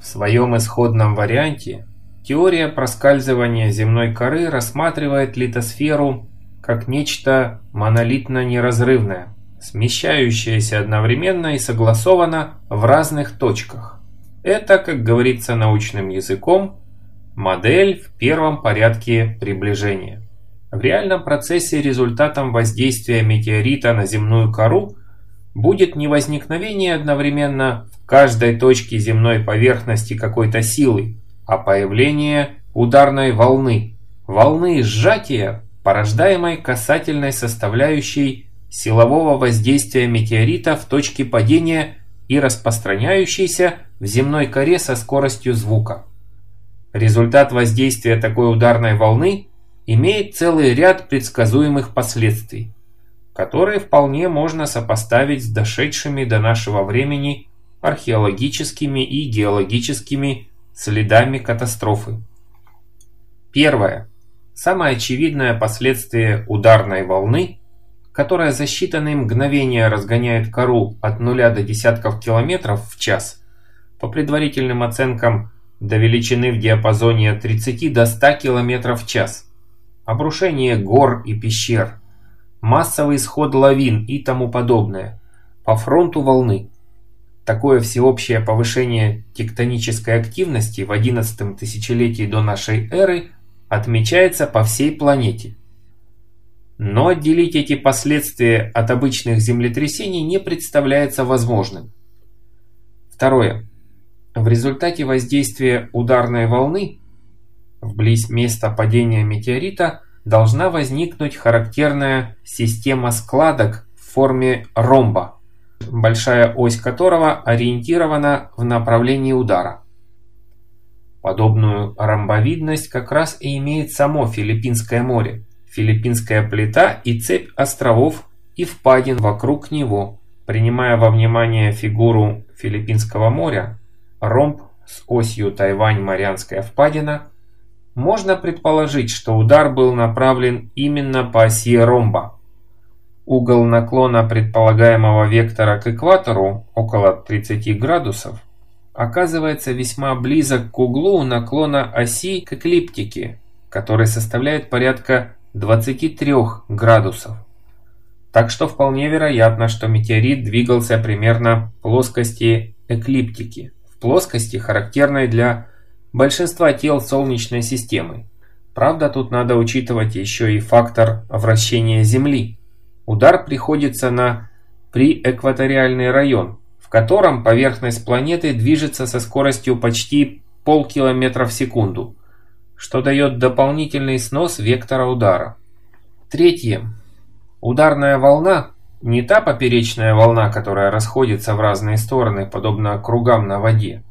В своем исходном варианте теория проскальзывания земной коры рассматривает литосферу как нечто монолитно-неразрывное, смещающееся одновременно и согласованно в разных точках. Это, как говорится научным языком, модель в первом порядке приближения. В реальном процессе результатом воздействия метеорита на земную кору будет не возникновение одновременно в каждой точке земной поверхности какой-то силы, а появление ударной волны, волны сжатия, порождаемой касательной составляющей силового воздействия метеорита в точке падения и распространяющейся в земной коре со скоростью звука. Результат воздействия такой ударной волны имеет целый ряд предсказуемых последствий, которые вполне можно сопоставить с дошедшими до нашего времени археологическими и геологическими следами катастрофы. Первое. Самое очевидное последствие ударной волны, которая за считанные мгновения разгоняет кору от нуля до десятков километров в час, по предварительным оценкам до величины в диапазоне от 30 до 100 километров в час – обрушение гор и пещер, массовый исход лавин и тому подобное, по фронту волны. Такое всеобщее повышение тектонической активности в 11 тысячелетии до нашей эры отмечается по всей планете. Но отделить эти последствия от обычных землетрясений не представляется возможным. Второе. В результате воздействия ударной волны Вблизь места падения метеорита должна возникнуть характерная система складок в форме ромба, большая ось которого ориентирована в направлении удара. Подобную ромбовидность как раз и имеет само Филиппинское море, Филиппинская плита и цепь островов и впадин вокруг него. Принимая во внимание фигуру Филиппинского моря, ромб с осью Тайвань-Марианская впадина можно предположить, что удар был направлен именно по оси ромба. Угол наклона предполагаемого вектора к экватору, около 30 градусов, оказывается весьма близок к углу наклона оси к эклиптике, который составляет порядка 23 градусов. Так что вполне вероятно, что метеорит двигался примерно в плоскости эклиптики, в плоскости, характерной для большинства тел Солнечной системы. Правда, тут надо учитывать еще и фактор вращения Земли. Удар приходится на приэкваториальный район, в котором поверхность планеты движется со скоростью почти полкилометра в секунду, что дает дополнительный снос вектора удара. Третье. Ударная волна не та поперечная волна, которая расходится в разные стороны, подобно кругам на воде,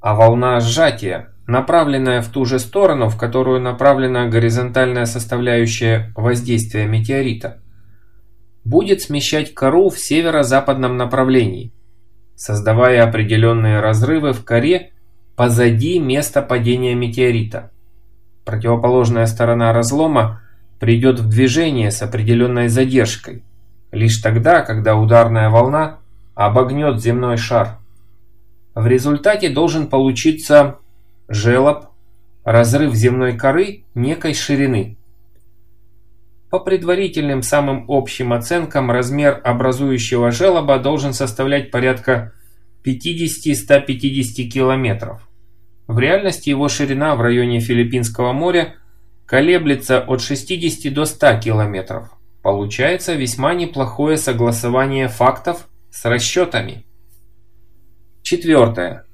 а волна сжатия, направленная в ту же сторону, в которую направлена горизонтальная составляющая воздействия метеорита, будет смещать кору в северо-западном направлении, создавая определенные разрывы в коре позади места падения метеорита. Противоположная сторона разлома придет в движение с определенной задержкой, лишь тогда, когда ударная волна обогнет земной шар. В результате должен получиться желоб, разрыв земной коры некой ширины. По предварительным самым общим оценкам размер образующего желоба должен составлять порядка 50-150 километров. В реальности его ширина в районе Филиппинского моря колеблется от 60 до 100 километров. Получается весьма неплохое согласование фактов с расчетами. Четвертое.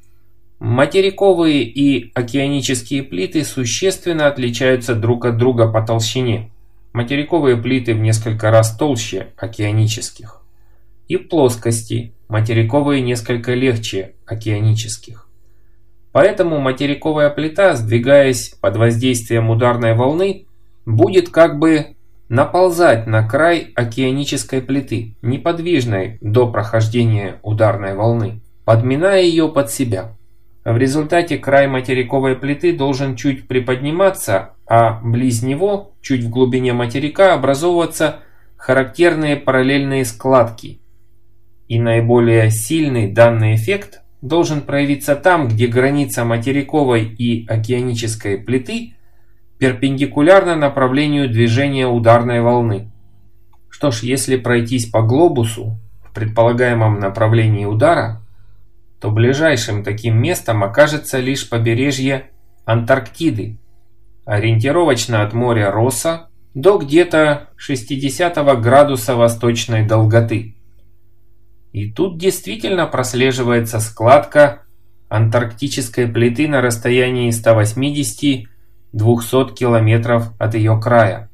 Материковые и океанические плиты существенно отличаются друг от друга по толщине. Материковые плиты в несколько раз толще океанических. И плоскости материковые несколько легче океанических. Поэтому материковая плита, сдвигаясь под воздействием ударной волны, будет как бы наползать на край океанической плиты, неподвижной до прохождения ударной волны, подминая ее под себя. В результате край материковой плиты должен чуть приподниматься, а близ него, чуть в глубине материка, образовываться характерные параллельные складки. И наиболее сильный данный эффект должен проявиться там, где граница материковой и океанической плиты перпендикулярна направлению движения ударной волны. Что ж, если пройтись по глобусу в предполагаемом направлении удара, то ближайшим таким местом окажется лишь побережье Антарктиды, ориентировочно от моря Росса до где-то 60 градуса восточной долготы. И тут действительно прослеживается складка антарктической плиты на расстоянии 180-200 километров от ее края.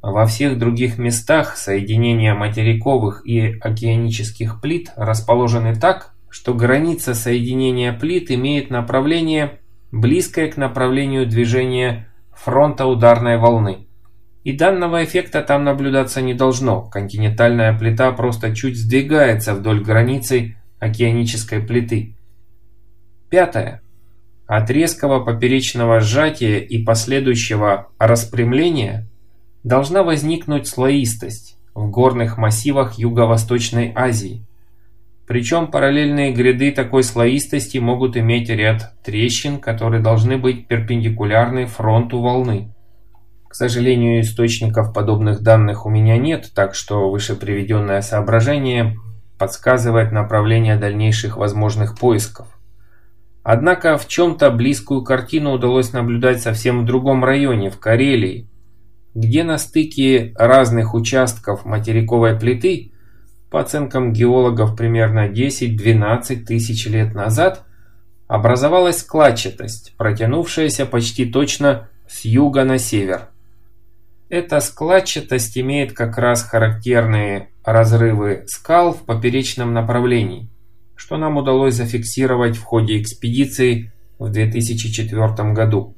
Во всех других местах соединения материковых и океанических плит расположены так, что граница соединения плит имеет направление, близкое к направлению движения фронта ударной волны. И данного эффекта там наблюдаться не должно. Континентальная плита просто чуть сдвигается вдоль границы океанической плиты. Пятое. От резкого поперечного сжатия и последующего распрямления должна возникнуть слоистость в горных массивах Юго-Восточной Азии. Причем параллельные гряды такой слоистости могут иметь ряд трещин, которые должны быть перпендикулярны фронту волны. К сожалению, источников подобных данных у меня нет, так что выше приведенное соображение подсказывает направление дальнейших возможных поисков. Однако в чем-то близкую картину удалось наблюдать совсем в другом районе, в Карелии, где на стыке разных участков материковой плиты, по оценкам геологов примерно 10-12 тысяч лет назад, образовалась складчатость, протянувшаяся почти точно с юга на север. Эта складчатость имеет как раз характерные разрывы скал в поперечном направлении, что нам удалось зафиксировать в ходе экспедиции в 2004 году.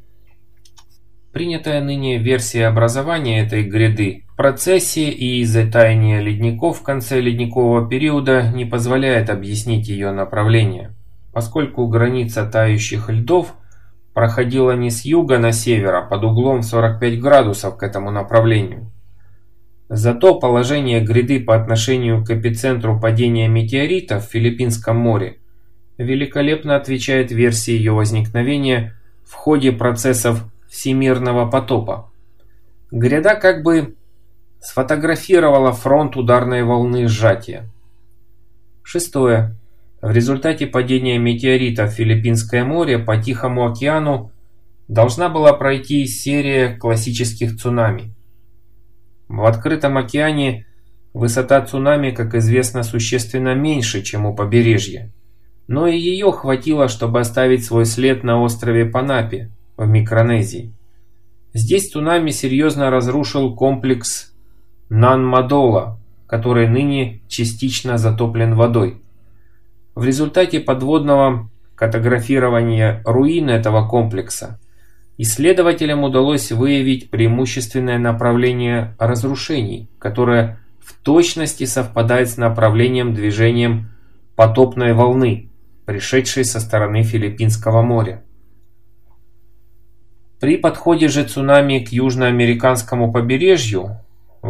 Принятая ныне версия образования этой гряды процессе и из-за таяния ледников в конце ледникового периода не позволяет объяснить ее направление, поскольку граница тающих льдов – проходила не с юга на север, а под углом 45 градусов к этому направлению. Зато положение гряды по отношению к эпицентру падения метеорита в Филиппинском море великолепно отвечает версии ее возникновения в ходе процессов всемирного потопа. Гряда как бы сфотографировала фронт ударной волны сжатия. Шестое. В результате падения метеорита в Филиппинское море по Тихому океану должна была пройти серия классических цунами. В открытом океане высота цунами, как известно, существенно меньше, чем у побережья. Но и ее хватило, чтобы оставить свой след на острове Панапе в Микронезии. Здесь цунами серьезно разрушил комплекс Нан-Мадола, который ныне частично затоплен водой. В результате подводного картографирования руин этого комплекса исследователям удалось выявить преимущественное направление разрушений, которое в точности совпадает с направлением движением потопной волны, пришедшей со стороны Филиппинского моря. При подходе же цунами к южноамериканскому побережью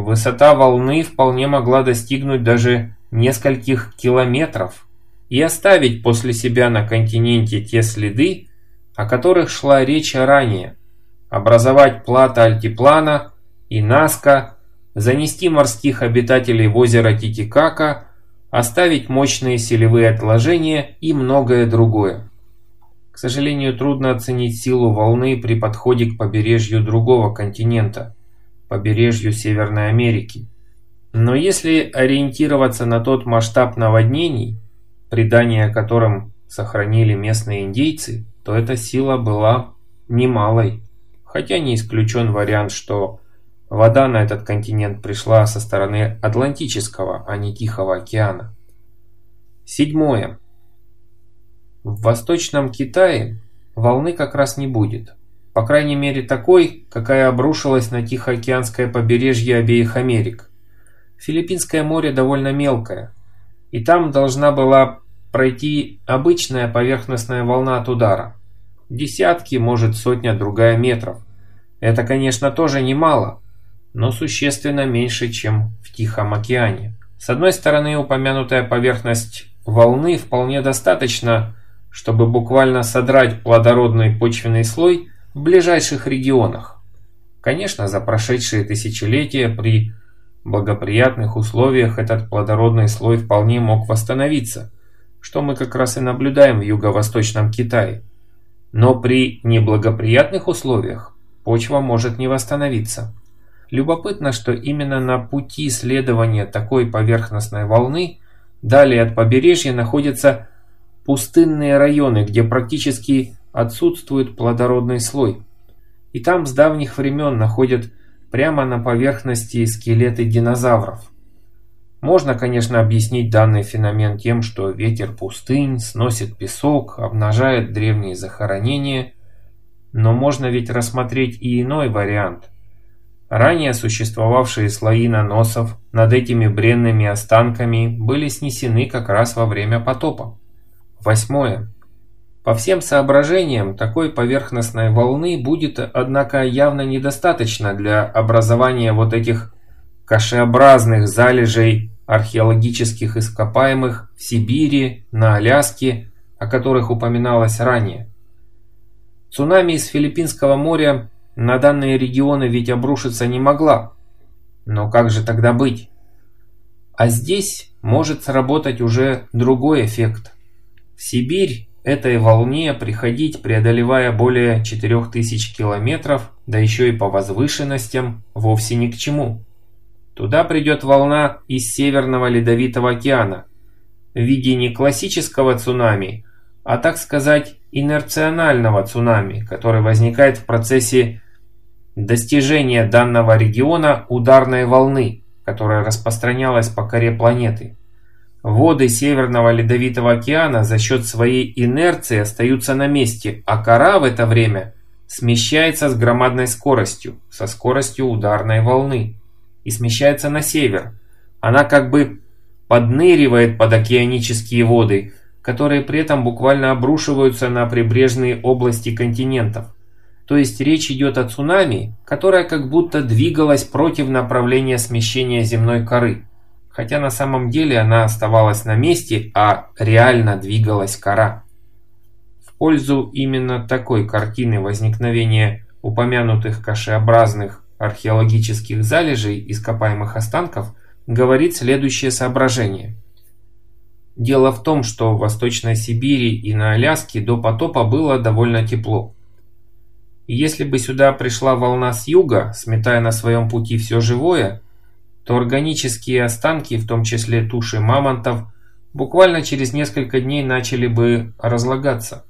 высота волны вполне могла достигнуть даже нескольких километров и оставить после себя на континенте те следы, о которых шла речь ранее, образовать плато альтиплана и Наска, занести морских обитателей в озеро Титикака, оставить мощные селевые отложения и многое другое. К сожалению, трудно оценить силу волны при подходе к побережью другого континента, побережью Северной Америки. Но если ориентироваться на тот масштаб наводнений, предания о котором сохранили местные индейцы, то эта сила была немалой. Хотя не исключен вариант, что вода на этот континент пришла со стороны Атлантического, а не Тихого океана. Седьмое. В Восточном Китае волны как раз не будет. По крайней мере такой, какая обрушилась на Тихоокеанское побережье обеих Америк. Филиппинское море довольно мелкое, и там должна была пройти обычная поверхностная волна от удара. Десятки, может сотня другая метров. Это, конечно, тоже немало, но существенно меньше, чем в Тихом океане. С одной стороны, упомянутая поверхность волны вполне достаточно чтобы буквально содрать плодородный почвенный слой в ближайших регионах. Конечно, за прошедшие тысячелетия при благоприятных условиях этот плодородный слой вполне мог восстановиться, что мы как раз и наблюдаем в юго-восточном Китае. Но при неблагоприятных условиях почва может не восстановиться. Любопытно, что именно на пути следования такой поверхностной волны далее от побережья находятся пустынные районы, где практически отсутствует плодородный слой. И там с давних времен находят прямо на поверхности скелеты динозавров. Можно, конечно, объяснить данный феномен тем, что ветер пустынь сносит песок, обнажает древние захоронения, но можно ведь рассмотреть и иной вариант – Ранее существовавшие слои наносов над этими бренными останками были снесены как раз во время потопа. Восьмое. По всем соображениям, такой поверхностной волны будет, однако, явно недостаточно для образования вот этих кашеобразных залежей археологических ископаемых в Сибири, на Аляске, о которых упоминалось ранее. Цунами из Филиппинского моря на данные регионы ведь обрушиться не могла. Но как же тогда быть? А здесь может сработать уже другой эффект. Сибирь этой волне приходить, преодолевая более 4000 километров, да еще и по возвышенностям, вовсе ни к чему. Туда придет волна из Северного Ледовитого океана в виде не классического цунами, а так сказать инерционального цунами, который возникает в процессе достижения данного региона ударной волны, которая распространялась по коре планеты. Воды Северного Ледовитого океана за счет своей инерции остаются на месте, а кора в это время смещается с громадной скоростью, со скоростью ударной волны, и смещается на север. Она как бы подныривает под океанические воды, которые при этом буквально обрушиваются на прибрежные области континентов. То есть речь идет о цунами, которая как будто двигалась против направления смещения земной коры. Хотя на самом деле она оставалась на месте, а реально двигалась кора. В пользу именно такой картины возникновения упомянутых кашеобразных археологических залежей ископаемых останков говорит следующее соображение. Дело в том, что в Восточной Сибири и на Аляске до потопа было довольно тепло. Если бы сюда пришла волна с юга, сметая на своем пути все живое, то органические останки, в том числе туши мамонтов, буквально через несколько дней начали бы разлагаться.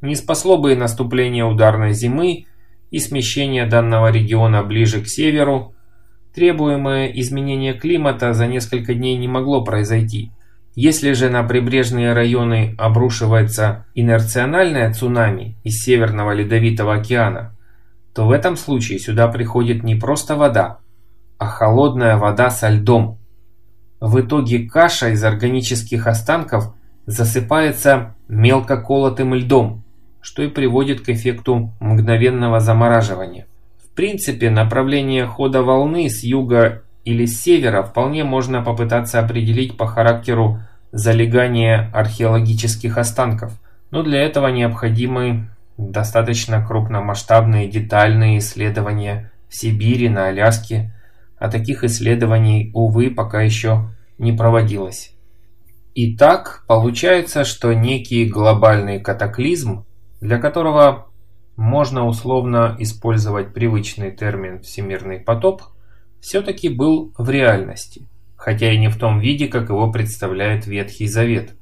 Не спасло бы и наступление ударной зимы и смещение данного региона ближе к северу, требуемое изменение климата за несколько дней не могло произойти. Если же на прибрежные районы обрушивается инерциональное цунами из Северного Ледовитого океана, то в этом случае сюда приходит не просто вода, а холодная вода со льдом. В итоге каша из органических останков засыпается мелко колотым льдом, что и приводит к эффекту мгновенного замораживания. В принципе, направление хода волны с юга или с севера вполне можно попытаться определить по характеру залегания археологических останков, но для этого необходимы достаточно крупномасштабные детальные исследования в Сибири, на Аляске, а таких исследований, увы, пока еще не проводилось. Итак, получается, что некий глобальный катаклизм, для которого можно условно использовать привычный термин «всемирный потоп», все-таки был в реальности, хотя и не в том виде, как его представляет Ветхий Завет.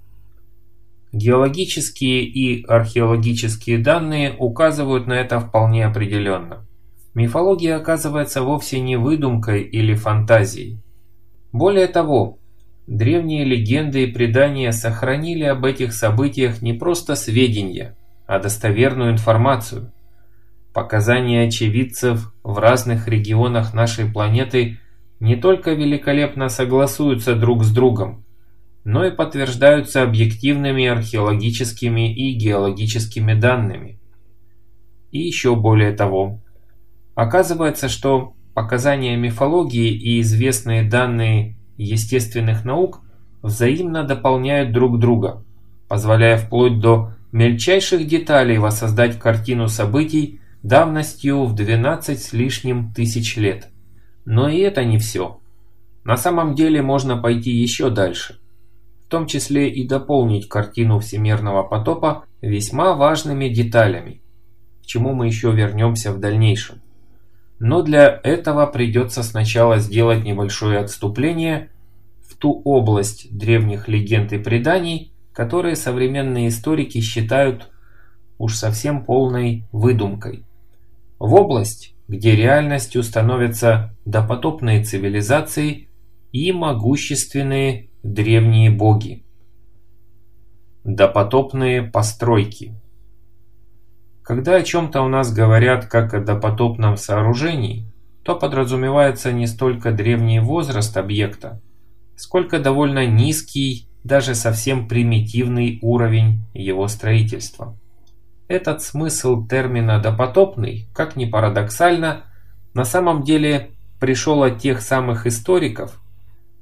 Геологические и археологические данные указывают на это вполне определенно. Мифология оказывается вовсе не выдумкой или фантазией. Более того, древние легенды и предания сохранили об этих событиях не просто сведения, а достоверную информацию – Показания очевидцев в разных регионах нашей планеты не только великолепно согласуются друг с другом, но и подтверждаются объективными археологическими и геологическими данными. И еще более того, оказывается, что показания мифологии и известные данные естественных наук взаимно дополняют друг друга, позволяя вплоть до мельчайших деталей воссоздать картину событий давностью в 12 с лишним тысяч лет. Но и это не все. На самом деле можно пойти еще дальше. В том числе и дополнить картину всемирного потопа весьма важными деталями, к чему мы еще вернемся в дальнейшем. Но для этого придется сначала сделать небольшое отступление в ту область древних легенд и преданий, которые современные историки считают уж совсем полной выдумкой. В область, где реальностью становятся допотопные цивилизации и могущественные древние боги. Допотопные постройки Когда о чем-то у нас говорят как о допотопном сооружении, то подразумевается не столько древний возраст объекта, сколько довольно низкий даже совсем примитивный уровень его строительства. Этот смысл термина «допотопный», как ни парадоксально, на самом деле пришел от тех самых историков,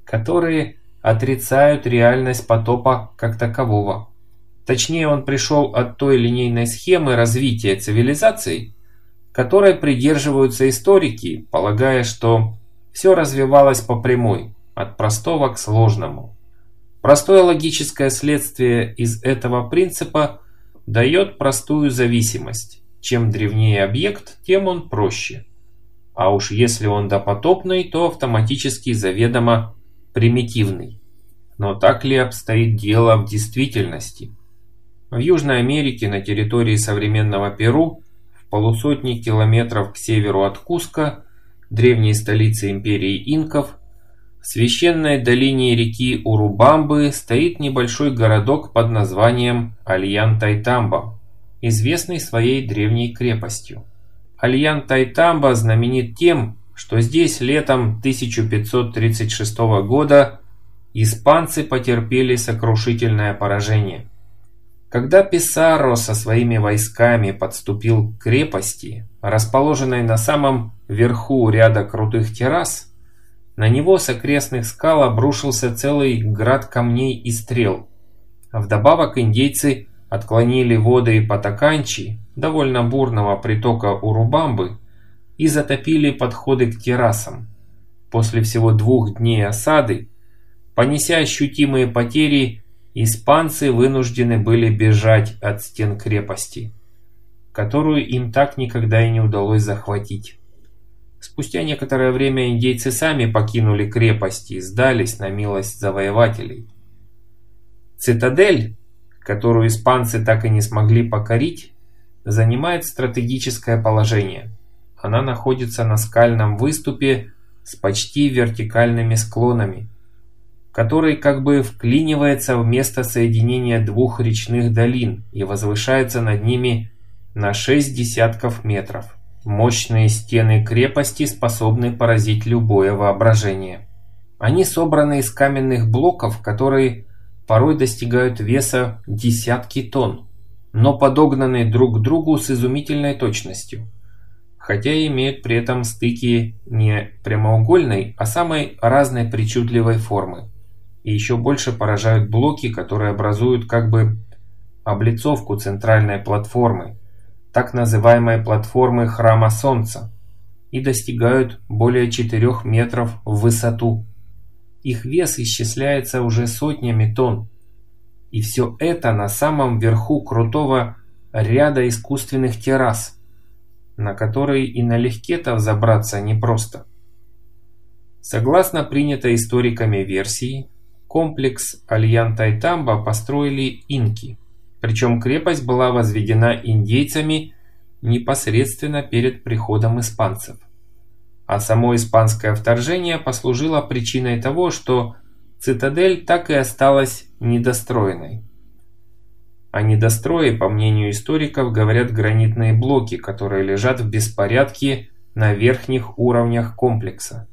которые отрицают реальность потопа как такового. Точнее, он пришел от той линейной схемы развития цивилизаций, которой придерживаются историки, полагая, что все развивалось по прямой, от простого к сложному. Простое логическое следствие из этого принципа дает простую зависимость. Чем древнее объект, тем он проще. А уж если он допотопный, то автоматически заведомо примитивный. Но так ли обстоит дело в действительности? В Южной Америке на территории современного Перу в полусотни километров к северу от Куска, древней столицы империи инков, в священной долине реки Урубамбы стоит небольшой городок под названием Альян-Тайтамба, известный своей древней крепостью. Альян-Тайтамба знаменит тем, что здесь летом 1536 года испанцы потерпели сокрушительное поражение. Когда Писаро со своими войсками подступил к крепости, расположенной на самом верху ряда крутых террас, на него с окрестных скал обрушился целый град камней и стрел. Вдобавок индейцы отклонили воды Патаканчи, довольно бурного притока Урубамбы, и затопили подходы к террасам. После всего двух дней осады, понеся ощутимые потери, испанцы вынуждены были бежать от стен крепости, которую им так никогда и не удалось захватить. Спустя некоторое время индейцы сами покинули крепости и сдались на милость завоевателей. Цитадель, которую испанцы так и не смогли покорить, занимает стратегическое положение. Она находится на скальном выступе с почти вертикальными склонами, который как бы вклинивается в место соединения двух речных долин и возвышается над ними на шесть десятков метров. Мощные стены крепости способны поразить любое воображение. Они собраны из каменных блоков, которые порой достигают веса десятки тонн, но подогнаны друг к другу с изумительной точностью, хотя имеют при этом стыки не прямоугольной, а самой разной причудливой формы. И еще больше поражают блоки, которые образуют как бы облицовку центральной платформы, так называемой платформы Храма Солнца и достигают более 4 метров в высоту. Их вес исчисляется уже сотнями тонн. И все это на самом верху крутого ряда искусственных террас, на которые и налегке-то взобраться непросто. Согласно принятой историками версии, комплекс Альян-Тайтамба построили инки – причем крепость была возведена индейцами непосредственно перед приходом испанцев. А само испанское вторжение послужило причиной того, что цитадель так и осталась недостроенной. О недострое, по мнению историков, говорят гранитные блоки, которые лежат в беспорядке на верхних уровнях комплекса.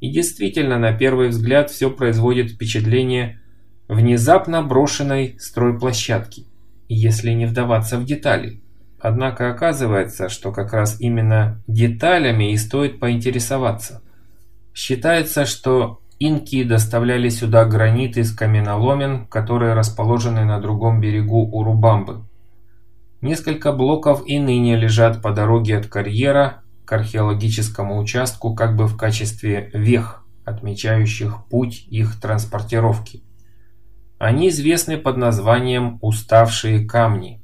И действительно, на первый взгляд, все производит впечатление внезапно брошенной стройплощадки, если не вдаваться в детали. Однако оказывается, что как раз именно деталями и стоит поинтересоваться. Считается, что инки доставляли сюда гранит из каменоломен, которые расположены на другом берегу Урубамбы. Несколько блоков и ныне лежат по дороге от карьера к археологическому участку как бы в качестве вех, отмечающих путь их транспортировки. Они известны под названием «уставшие камни».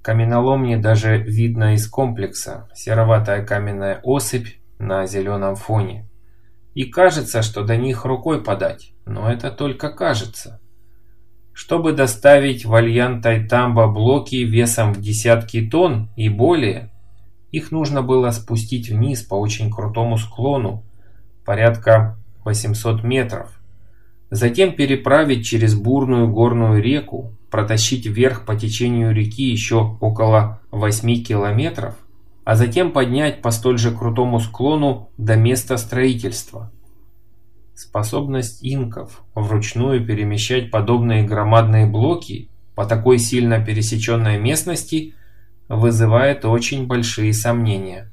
Каменоломни даже видно из комплекса, сероватая каменная осыпь на зеленом фоне. И кажется, что до них рукой подать, но это только кажется. Чтобы доставить в Альян-Тайтамба блоки весом в десятки тонн и более, их нужно было спустить вниз по очень крутому склону, порядка 800 метров. Затем переправить через бурную горную реку, протащить вверх по течению реки еще около 8 километров, а затем поднять по столь же крутому склону до места строительства. Способность инков вручную перемещать подобные громадные блоки по такой сильно пересеченной местности вызывает очень большие сомнения.